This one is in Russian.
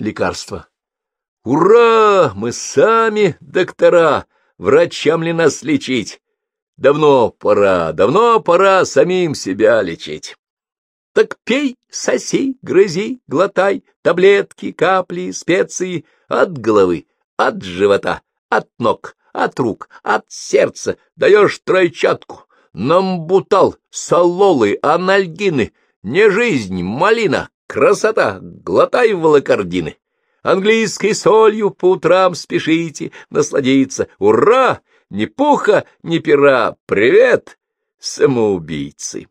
лекарства. Ура! Мы сами доктора! Врачам ли нас лечить? Давно пора, давно пора самим себя лечить. Так пей, соси, грызи, глотай, таблетки, капли, специи от головы, от живота, от ног, от рук, от сердца. Даешь тройчатку, намбутал, сололы, анальгины, не жизнь, малина, красота, глотай волокордины. Английской солью по утрам спешите насладиться. Ура! Ни пуха, ни пера. Привет, самоубийцы!